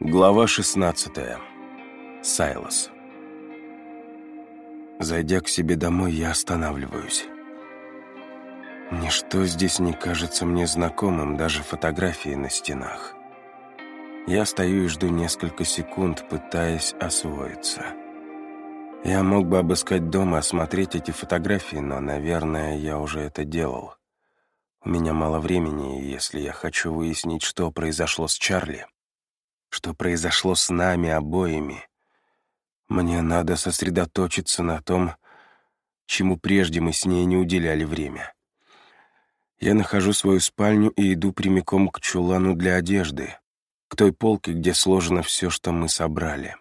Глава 16. Сайлос. Зайдя к себе домой, я останавливаюсь. Ничто здесь не кажется мне знакомым, даже фотографии на стенах. Я стою и жду несколько секунд, пытаясь освоиться. Я мог бы обыскать дом и осмотреть эти фотографии, но, наверное, я уже это делал. У меня мало времени, и если я хочу выяснить, что произошло с Чарли, что произошло с нами обоими. Мне надо сосредоточиться на том, чему прежде мы с ней не уделяли время. Я нахожу свою спальню и иду прямиком к чулану для одежды, к той полке, где сложено все, что мы собрали.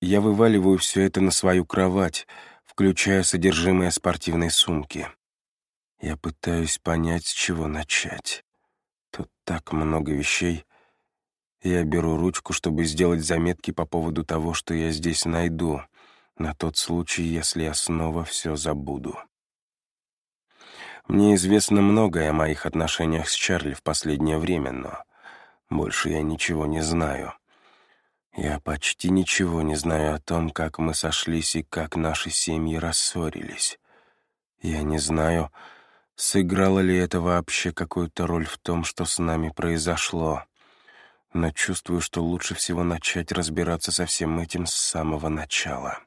Я вываливаю все это на свою кровать, включая содержимое спортивной сумки. Я пытаюсь понять, с чего начать. Тут так много вещей, я беру ручку, чтобы сделать заметки по поводу того, что я здесь найду, на тот случай, если я снова все забуду. Мне известно многое о моих отношениях с Чарли в последнее время, но больше я ничего не знаю. Я почти ничего не знаю о том, как мы сошлись и как наши семьи рассорились. Я не знаю, сыграло ли это вообще какую-то роль в том, что с нами произошло но чувствую, что лучше всего начать разбираться со всем этим с самого начала.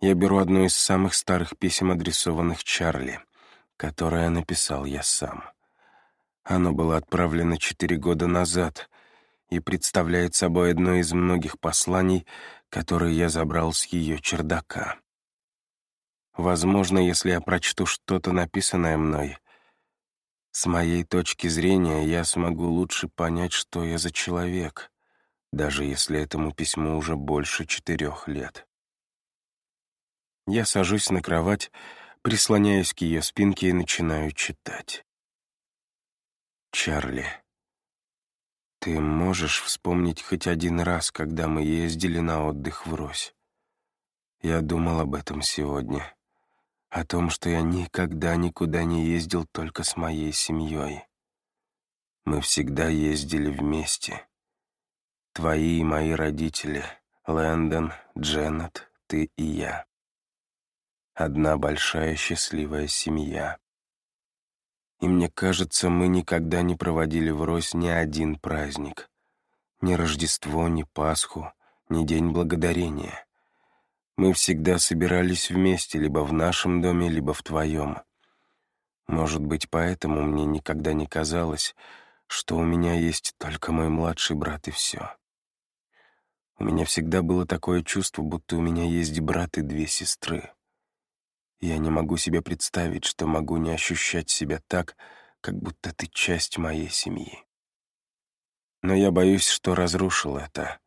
Я беру одно из самых старых писем, адресованных Чарли, которое написал я сам. Оно было отправлено четыре года назад и представляет собой одно из многих посланий, которые я забрал с ее чердака. Возможно, если я прочту что-то, написанное мной, с моей точки зрения, я смогу лучше понять, что я за человек, даже если этому письму уже больше четырех лет. Я сажусь на кровать, прислоняюсь к ее спинке и начинаю читать. Чарли, ты можешь вспомнить хоть один раз, когда мы ездили на отдых в Рось? Я думал об этом сегодня о том, что я никогда никуда не ездил только с моей семьей. Мы всегда ездили вместе. Твои и мои родители, Лэндон, Дженнет, ты и я. Одна большая счастливая семья. И мне кажется, мы никогда не проводили врозь ни один праздник. Ни Рождество, ни Пасху, ни День Благодарения. Мы всегда собирались вместе, либо в нашем доме, либо в твоем. Может быть, поэтому мне никогда не казалось, что у меня есть только мой младший брат и все. У меня всегда было такое чувство, будто у меня есть брат и две сестры. Я не могу себе представить, что могу не ощущать себя так, как будто ты часть моей семьи. Но я боюсь, что разрушил это,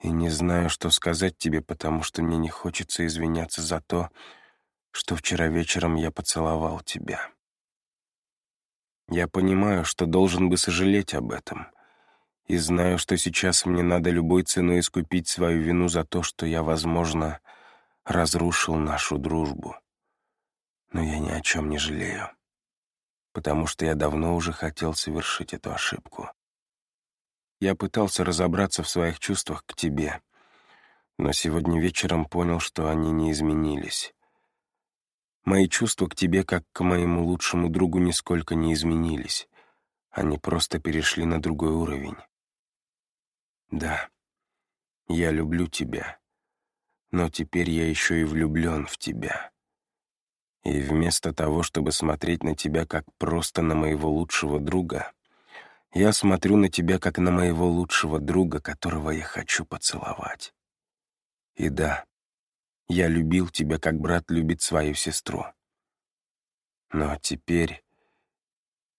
и не знаю, что сказать тебе, потому что мне не хочется извиняться за то, что вчера вечером я поцеловал тебя. Я понимаю, что должен бы сожалеть об этом, и знаю, что сейчас мне надо любой ценой искупить свою вину за то, что я, возможно, разрушил нашу дружбу. Но я ни о чем не жалею, потому что я давно уже хотел совершить эту ошибку. Я пытался разобраться в своих чувствах к тебе, но сегодня вечером понял, что они не изменились. Мои чувства к тебе, как к моему лучшему другу, нисколько не изменились. Они просто перешли на другой уровень. Да, я люблю тебя, но теперь я еще и влюблен в тебя. И вместо того, чтобы смотреть на тебя как просто на моего лучшего друга, я смотрю на тебя, как на моего лучшего друга, которого я хочу поцеловать. И да, я любил тебя, как брат любит свою сестру. Но теперь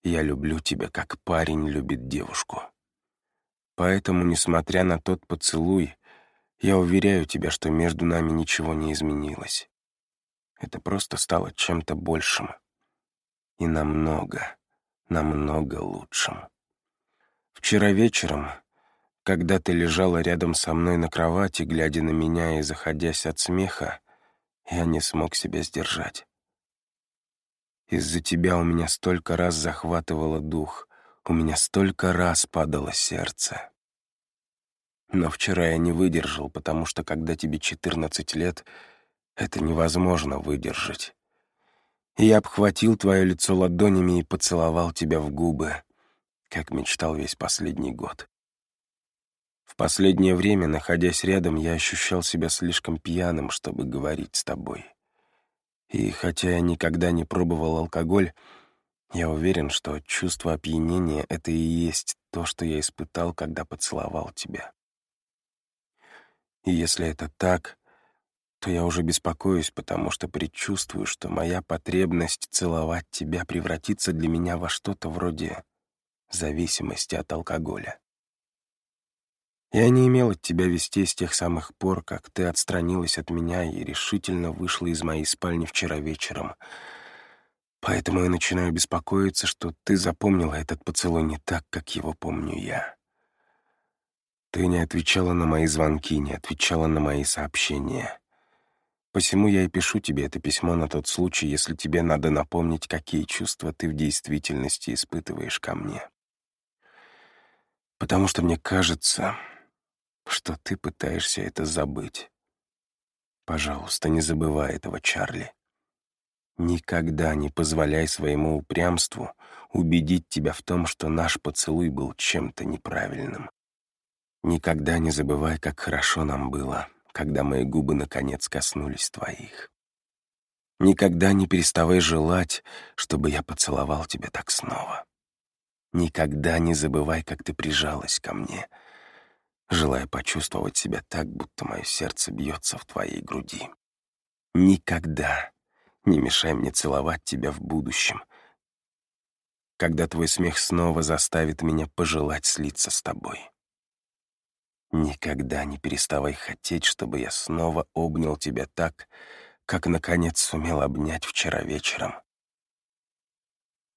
я люблю тебя, как парень любит девушку. Поэтому, несмотря на тот поцелуй, я уверяю тебя, что между нами ничего не изменилось. Это просто стало чем-то большим. И намного, намного лучшим. Вчера вечером, когда ты лежала рядом со мной на кровати, глядя на меня и заходясь от смеха, я не смог себя сдержать. Из-за тебя у меня столько раз захватывало дух, у меня столько раз падало сердце. Но вчера я не выдержал, потому что когда тебе 14 лет, это невозможно выдержать. И я обхватил твое лицо ладонями и поцеловал тебя в губы, как мечтал весь последний год. В последнее время, находясь рядом, я ощущал себя слишком пьяным, чтобы говорить с тобой. И хотя я никогда не пробовал алкоголь, я уверен, что чувство опьянения — это и есть то, что я испытал, когда поцеловал тебя. И если это так, то я уже беспокоюсь, потому что предчувствую, что моя потребность целовать тебя превратится для меня во что-то вроде зависимости от алкоголя. Я не имел от тебя вести с тех самых пор, как ты отстранилась от меня и решительно вышла из моей спальни вчера вечером. Поэтому я начинаю беспокоиться, что ты запомнила этот поцелуй не так, как его помню я. Ты не отвечала на мои звонки, не отвечала на мои сообщения. Посему я и пишу тебе это письмо на тот случай, если тебе надо напомнить, какие чувства ты в действительности испытываешь ко мне. Потому что мне кажется, что ты пытаешься это забыть. Пожалуйста, не забывай этого, Чарли. Никогда не позволяй своему упрямству убедить тебя в том, что наш поцелуй был чем-то неправильным. Никогда не забывай, как хорошо нам было, когда мои губы наконец коснулись твоих. Никогда не переставай желать, чтобы я поцеловал тебя так снова. Никогда не забывай, как ты прижалась ко мне, желая почувствовать себя так, будто мое сердце бьется в твоей груди. Никогда не мешай мне целовать тебя в будущем, когда твой смех снова заставит меня пожелать слиться с тобой. Никогда не переставай хотеть, чтобы я снова обнял тебя так, как, наконец, сумел обнять вчера вечером.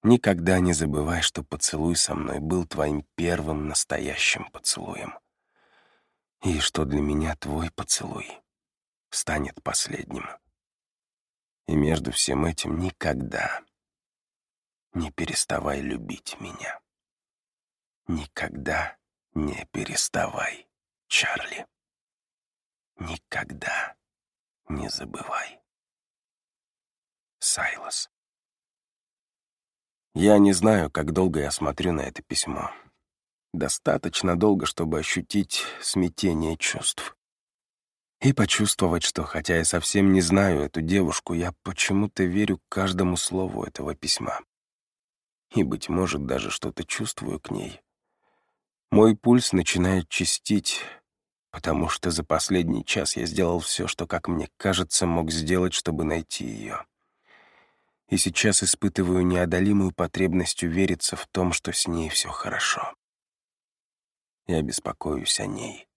Никогда не забывай, что поцелуй со мной был твоим первым настоящим поцелуем. И что для меня твой поцелуй станет последним. И между всем этим никогда не переставай любить меня. Никогда не переставай. Чарли. Никогда не забывай. Сайлос. Я не знаю, как долго я смотрю на это письмо. Достаточно долго, чтобы ощутить смятение чувств. И почувствовать, что, хотя я совсем не знаю эту девушку, я почему-то верю каждому слову этого письма. И, быть может, даже что-то чувствую к ней. Мой пульс начинает чистить, потому что за последний час я сделал все, что, как мне кажется, мог сделать, чтобы найти ее. И сейчас испытываю неодолимую потребность увериться в том, что с ней все хорошо. Я беспокоюсь о ней.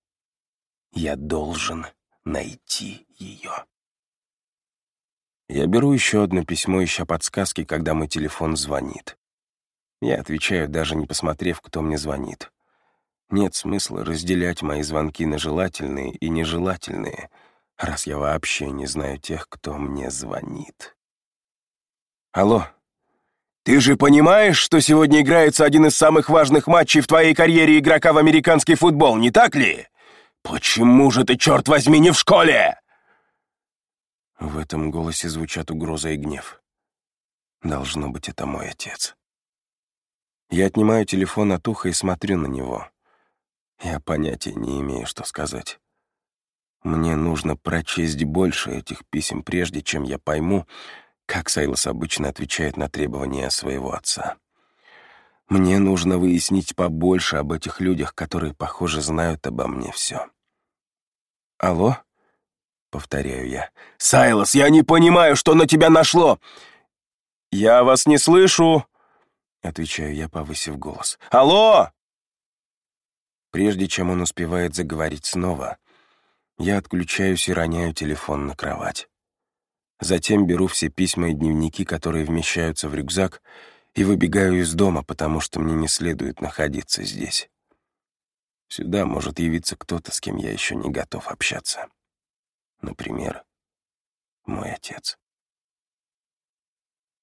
Я должен найти ее. Я беру еще одно письмо, ища подсказки, когда мой телефон звонит. Я отвечаю, даже не посмотрев, кто мне звонит. Нет смысла разделять мои звонки на желательные и нежелательные, раз я вообще не знаю тех, кто мне звонит. Алло. Ты же понимаешь, что сегодня играется один из самых важных матчей в твоей карьере игрока в американский футбол, не так ли? Почему же ты, черт возьми, не в школе? В этом голосе звучат угроза и гнев. Должно быть, это мой отец. Я отнимаю телефон от уха и смотрю на него. Я понятия не имею, что сказать. Мне нужно прочесть больше этих писем, прежде чем я пойму, как Сайлос обычно отвечает на требования своего отца. Мне нужно выяснить побольше об этих людях, которые, похоже, знают обо мне все. «Алло?» — повторяю я. «Сайлос, я не понимаю, что на тебя нашло!» «Я вас не слышу!» — отвечаю я, повысив голос. «Алло!» Прежде чем он успевает заговорить снова, я отключаюсь и роняю телефон на кровать. Затем беру все письма и дневники, которые вмещаются в рюкзак, и выбегаю из дома, потому что мне не следует находиться здесь. Сюда может явиться кто-то, с кем я еще не готов общаться. Например, мой отец.